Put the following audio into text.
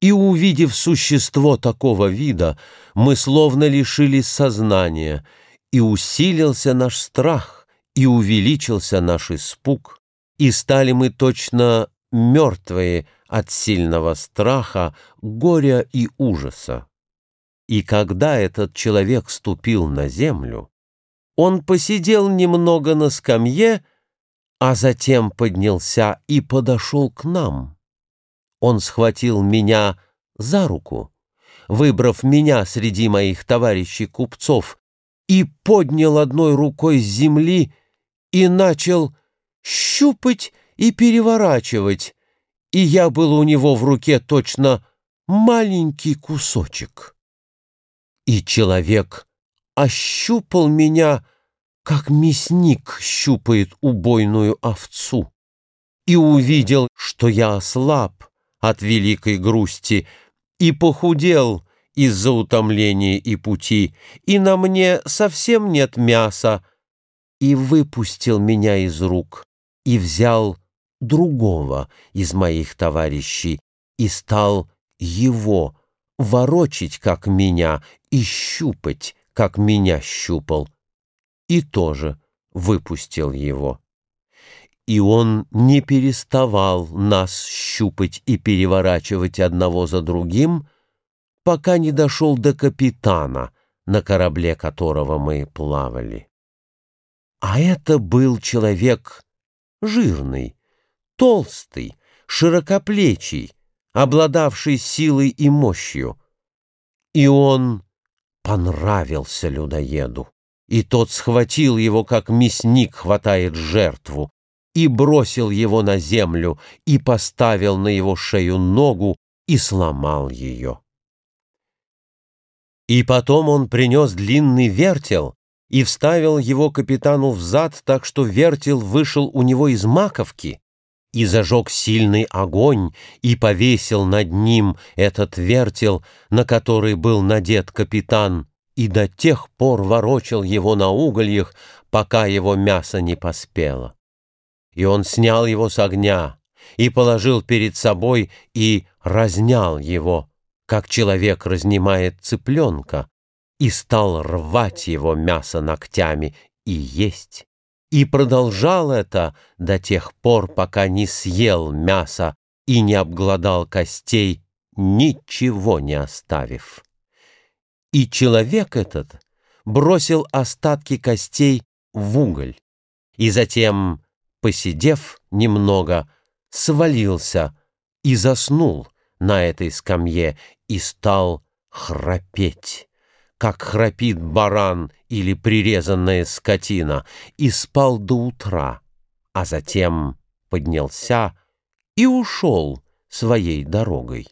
И, увидев существо такого вида, мы словно лишились сознания, и усилился наш страх, и увеличился наш испуг, и стали мы точно мертвые от сильного страха, горя и ужаса. И когда этот человек ступил на землю, он посидел немного на скамье, а затем поднялся и подошел к нам. Он схватил меня за руку, выбрав меня среди моих товарищей-купцов, и поднял одной рукой с земли и начал щупать и переворачивать, и я был у него в руке точно маленький кусочек. И человек ощупал меня, как мясник щупает убойную овцу, и увидел, что я ослаб от великой грусти и похудел из-за утомления и пути, и на мне совсем нет мяса, и выпустил меня из рук, и взял другого из моих товарищей, и стал его ворочить, как меня, и щупать, как меня щупал, и тоже выпустил его. И он не переставал нас щупать и переворачивать одного за другим, пока не дошел до капитана, на корабле которого мы плавали. А это был человек жирный, толстый, широкоплечий, обладавший силой и мощью. И он понравился людоеду, и тот схватил его, как мясник хватает жертву, и бросил его на землю, и поставил на его шею ногу, и сломал ее. И потом он принес длинный вертел и вставил его капитану в зад, так что вертел вышел у него из маковки, и зажег сильный огонь, и повесил над ним этот вертел, на который был надет капитан, и до тех пор ворочал его на угольях, пока его мясо не поспело. И он снял его с огня, и положил перед собой, и разнял его, как человек разнимает цыпленка, и стал рвать его мясо ногтями и есть и продолжал это до тех пор, пока не съел мясо и не обглодал костей, ничего не оставив. И человек этот бросил остатки костей в уголь, и затем, посидев немного, свалился и заснул на этой скамье и стал храпеть как храпит баран или прирезанная скотина, и спал до утра, а затем поднялся и ушел своей дорогой.